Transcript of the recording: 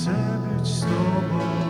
Chcę być z